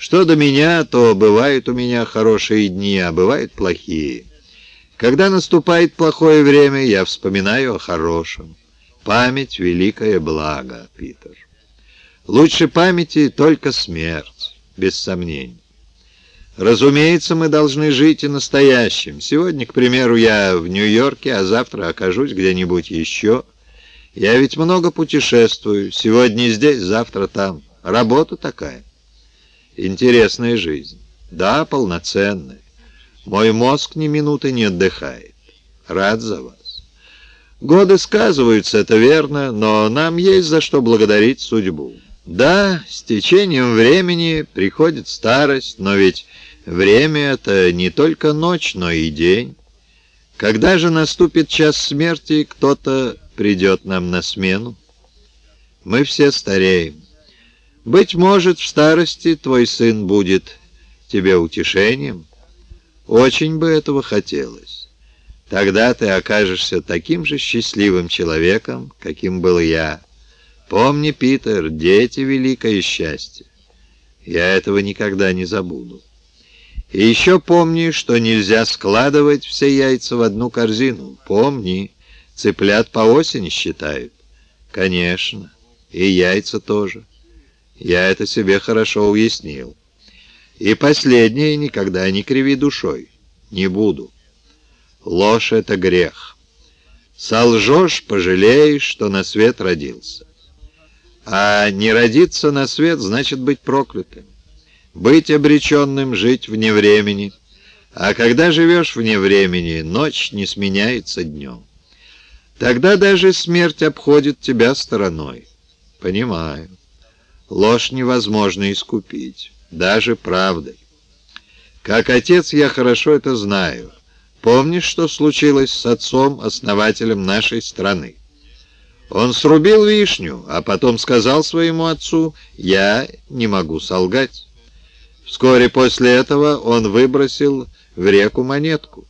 Что до меня, то бывают у меня хорошие дни, а бывают плохие. Когда наступает плохое время, я вспоминаю о хорошем. Память — великое благо, Питер. Лучше памяти только смерть, без сомнений. Разумеется, мы должны жить и настоящим. Сегодня, к примеру, я в Нью-Йорке, а завтра окажусь где-нибудь еще. Я ведь много путешествую. Сегодня здесь, завтра там. Работа такая. Интересная жизнь. Да, полноценная. Мой мозг ни минуты не отдыхает. Рад за вас. Годы сказываются, это верно, но нам есть за что благодарить судьбу. Да, с течением времени приходит старость, но ведь время — это не только ночь, но и день. Когда же наступит час смерти, кто-то придет нам на смену. Мы все стареем. Быть может, в старости твой сын будет тебе утешением. Очень бы этого хотелось. Тогда ты окажешься таким же счастливым человеком, каким был я. Помни, Питер, дети — великое счастье. Я этого никогда не забуду. И еще помни, что нельзя складывать все яйца в одну корзину. Помни, цыплят по осени считают. Конечно, и яйца тоже. Я это себе хорошо уяснил. И последнее, никогда не криви душой. Не буду. Ложь — это грех. Солжешь — пожалеешь, что на свет родился. А не родиться на свет значит быть проклятым. Быть обреченным жить вне времени. А когда живешь вне времени, ночь не сменяется днем. Тогда даже смерть обходит тебя стороной. Понимаю. Ложь невозможно искупить, даже правдой. Как отец я хорошо это знаю. Помнишь, что случилось с отцом, основателем нашей страны? Он срубил вишню, а потом сказал своему отцу, «Я не могу солгать». Вскоре после этого он выбросил в реку монетку.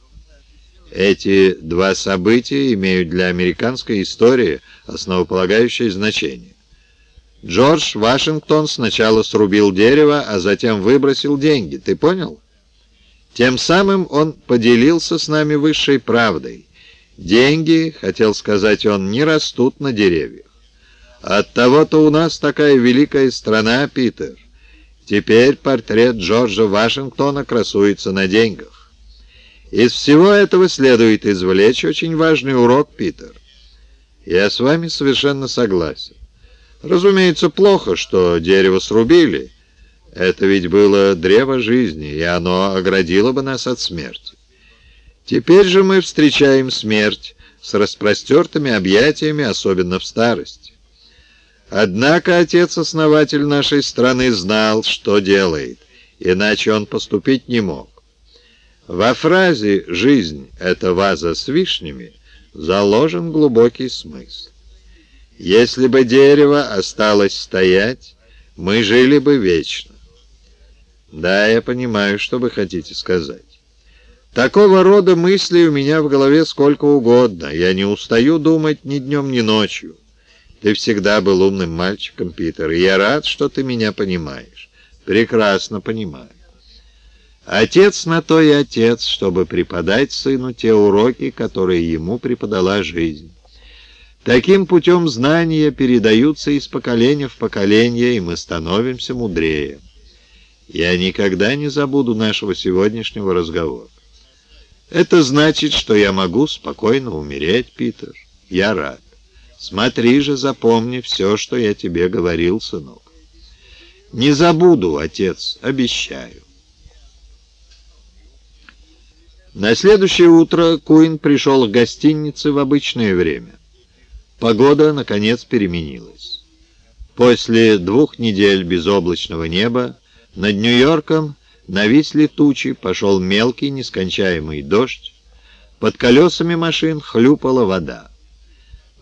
Эти два события имеют для американской истории основополагающее значение. Джордж Вашингтон сначала срубил дерево, а затем выбросил деньги. Ты понял? Тем самым он поделился с нами высшей правдой. Деньги, хотел сказать он, не растут на деревьях. От того-то у нас такая великая страна, Питер. Теперь портрет Джорджа Вашингтона красуется на деньгах. Из всего этого следует извлечь очень важный урок, Питер. Я с вами совершенно согласен. Разумеется, плохо, что дерево срубили. Это ведь было древо жизни, и оно оградило бы нас от смерти. Теперь же мы встречаем смерть с распростертыми объятиями, особенно в старости. Однако отец-основатель нашей страны знал, что делает, иначе он поступить не мог. Во фразе «жизнь — это ваза с вишнями» заложен глубокий смысл. Если бы дерево осталось стоять, мы жили бы вечно. Да, я понимаю, что вы хотите сказать. Такого рода мыслей у меня в голове сколько угодно. Я не устаю думать ни днем, ни ночью. Ты всегда был умным мальчиком, Питер, и я рад, что ты меня понимаешь. Прекрасно понимаю. Отец на то и отец, чтобы преподать сыну те уроки, которые ему преподала жизнь. Таким путем знания передаются из поколения в поколение, и мы становимся мудрее. Я никогда не забуду нашего сегодняшнего разговора. Это значит, что я могу спокойно умереть, Питер. Я рад. Смотри же, запомни все, что я тебе говорил, сынок. Не забуду, отец, обещаю. На следующее утро Куин пришел к гостинице в обычное время. Погода, наконец, переменилась. После двух недель безоблачного неба над Нью-Йорком нависли тучи, пошел мелкий нескончаемый дождь, под колесами машин хлюпала вода.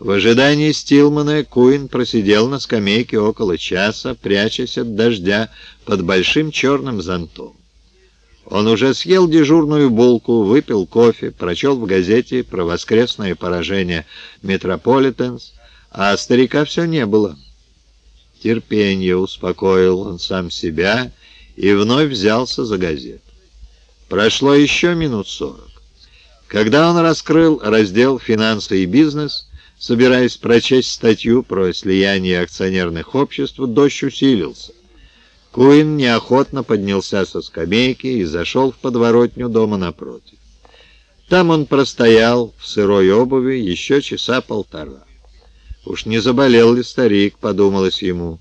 В ожидании Стилмана Куин просидел на скамейке около часа, прячась от дождя под большим черным зонтом. Он уже съел дежурную булку, выпил кофе, прочел в газете про воскресное поражение «Метрополитенс», а старика все не было. Терпение успокоил он сам себя и вновь взялся за газету. Прошло еще минут сорок. Когда он раскрыл раздел «Финансы и бизнес», собираясь прочесть статью про слияние акционерных обществ, дождь усилился. Куин неохотно поднялся со скамейки и зашел в подворотню дома напротив. Там он простоял в сырой обуви еще часа полтора. Уж не заболел ли старик, подумалось ему.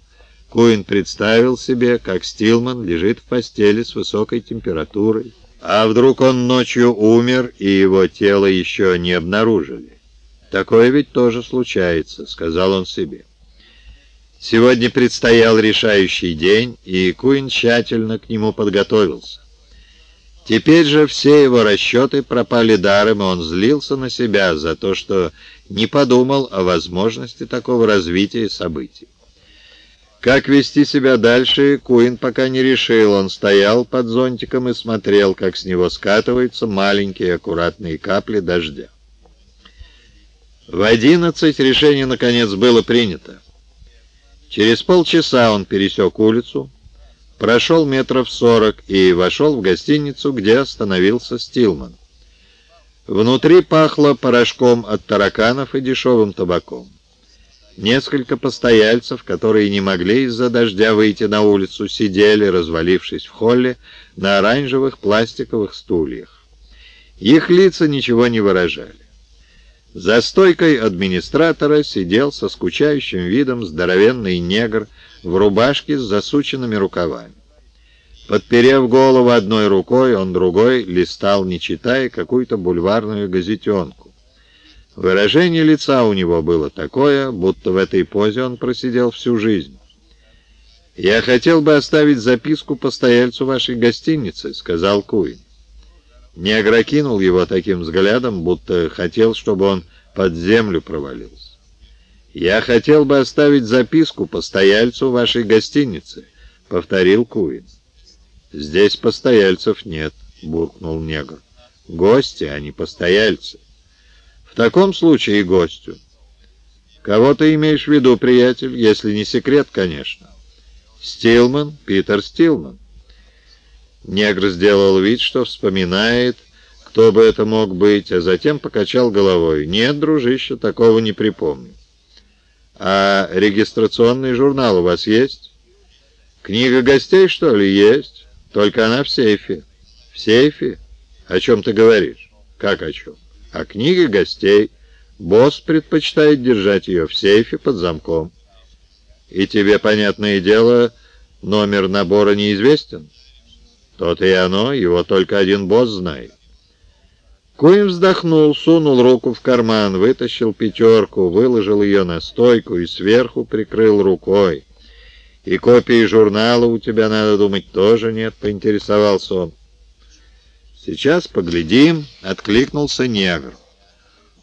Куин представил себе, как Стилман лежит в постели с высокой температурой. А вдруг он ночью умер, и его тело еще не обнаружили? Такое ведь тоже случается, сказал он себе. Сегодня предстоял решающий день, и Куин тщательно к нему подготовился. Теперь же все его расчеты пропали даром, и он злился на себя за то, что не подумал о возможности такого развития событий. Как вести себя дальше, Куин пока не решил. Он стоял под зонтиком и смотрел, как с него скатываются маленькие аккуратные капли дождя. В одиннадцать решение, наконец, было принято. Через полчаса он пересек улицу, прошел метров сорок и вошел в гостиницу, где остановился Стилман. Внутри пахло порошком от тараканов и дешевым табаком. Несколько постояльцев, которые не могли из-за дождя выйти на улицу, сидели, развалившись в холле, на оранжевых пластиковых стульях. Их лица ничего не выражали. За стойкой администратора сидел со скучающим видом здоровенный негр в рубашке с засученными рукавами. Подперев голову одной рукой, он другой листал, не читая, какую-то бульварную газетенку. Выражение лица у него было такое, будто в этой позе он просидел всю жизнь. «Я хотел бы оставить записку постояльцу вашей гостиницы», — сказал Куин. Негр окинул его таким взглядом, будто хотел, чтобы он под землю провалился. «Я хотел бы оставить записку постояльцу вашей гостиницы», — повторил Куин. «Здесь постояльцев нет», — буркнул негр. «Гости, а не постояльцы». «В таком случае гостю». «Кого ты имеешь в виду, приятель, если не секрет, конечно?» «Стилман, Питер Стилман». Негр сделал вид, что вспоминает, кто бы это мог быть, а затем покачал головой. «Нет, дружище, такого не припомню». «А регистрационный журнал у вас есть?» «Книга гостей, что ли, есть? Только она в сейфе». «В сейфе? О чем ты говоришь?» «Как о чем?» «О книге гостей. Босс предпочитает держать ее в сейфе под замком». «И тебе, понятное дело, номер набора неизвестен?» «То-то и оно, его только один босс знает». Куин вздохнул, сунул руку в карман, вытащил пятерку, выложил ее на стойку и сверху прикрыл рукой. «И копии журнала у тебя, надо думать, тоже нет», — поинтересовался он. «Сейчас поглядим», — откликнулся негр.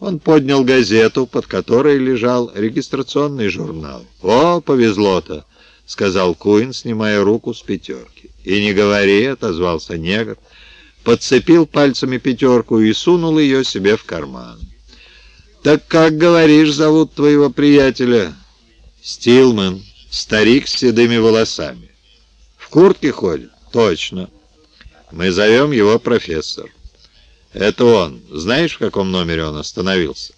Он поднял газету, под которой лежал регистрационный журнал. «О, повезло-то», — сказал Куин, снимая руку с пятерки. «И не говори», — отозвался негр, — подцепил пальцами пятерку и сунул ее себе в карман. «Так как, говоришь, зовут твоего приятеля?» «Стилман, старик с седыми волосами». «В куртке ходит?» «Точно. Мы зовем его профессор». «Это он. Знаешь, в каком номере он остановился?»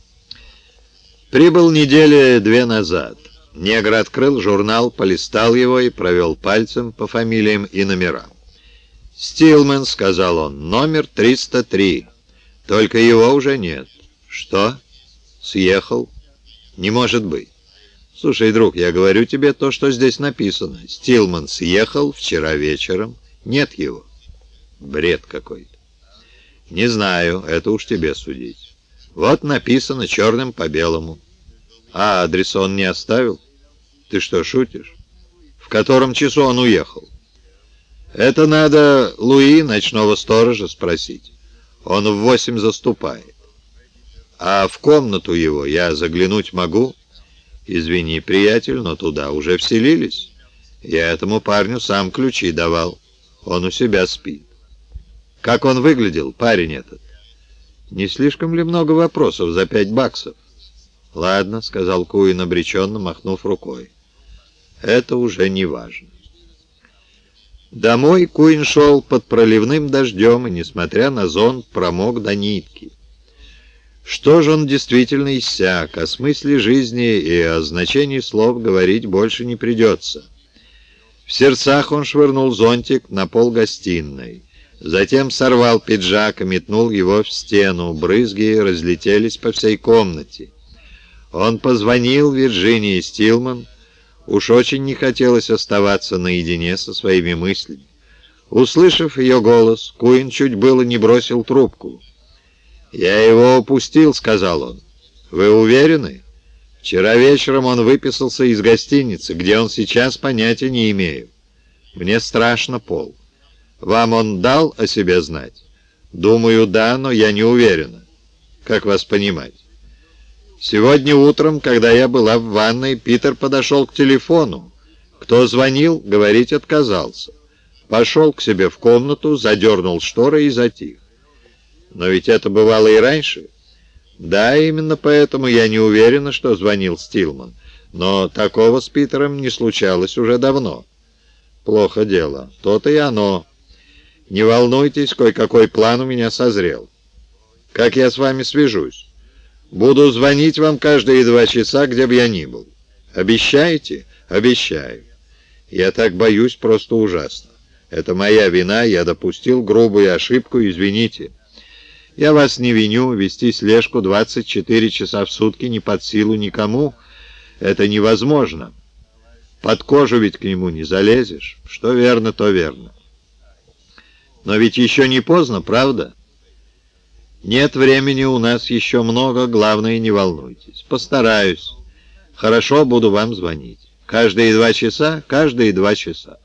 «Прибыл недели две назад». Негр открыл журнал, полистал его и провел пальцем по фамилиям и номерам. «Стилман», — сказал он, — «номер 303. Только его уже нет». «Что? Съехал?» «Не может быть». «Слушай, друг, я говорю тебе то, что здесь написано. Стилман съехал вчера вечером. Нет его». «Бред какой-то». «Не знаю, это уж тебе судить. Вот написано черным по белому. А адрес он не оставил? Ты что, шутишь? В котором часу он уехал?» Это надо Луи, ночного сторожа, спросить. Он в восемь заступает. А в комнату его я заглянуть могу? Извини, приятель, но туда уже вселились. Я этому парню сам ключи давал. Он у себя спит. Как он выглядел, парень этот? Не слишком ли много вопросов за пять баксов? Ладно, сказал Куин обреченно, махнув рукой. Это уже не важно. Домой Куин шел под проливным дождем и, несмотря на зонт, промок до нитки. Что же он действительно иссяк, о смысле жизни и о значении слов говорить больше не придется. В сердцах он швырнул зонтик на пол гостиной. Затем сорвал пиджак и метнул его в стену. Брызги разлетелись по всей комнате. Он позвонил Вирджинии Стилман. Уж очень не хотелось оставаться наедине со своими мыслями. Услышав ее голос, Куин чуть было не бросил трубку. «Я его упустил», — сказал он. «Вы уверены?» «Вчера вечером он выписался из гостиницы, где он сейчас, понятия не имею. Мне страшно, Пол. Вам он дал о себе знать?» «Думаю, да, но я не уверена. Как вас понимать?» «Сегодня утром, когда я была в ванной, Питер подошел к телефону. Кто звонил, говорить отказался. Пошел к себе в комнату, задернул шторы и затих. Но ведь это бывало и раньше. Да, именно поэтому я не уверена, что звонил Стилман. Но такого с Питером не случалось уже давно. Плохо дело. То-то и оно. Не волнуйтесь, кое-какой план у меня созрел. Как я с вами свяжусь? Буду звонить вам каждые два часа, где бы я ни был. Обещаете? Обещаю. Я так боюсь, просто ужасно. Это моя вина, я допустил грубую ошибку, извините. Я вас не виню, вести слежку 24 часа в сутки не под силу никому. Это невозможно. Под кожу ведь к нему не залезешь. Что верно, то верно. Но ведь еще не поздно, правда? Нет времени у нас еще много, главное, не волнуйтесь. Постараюсь. Хорошо буду вам звонить. Каждые два часа, каждые два часа.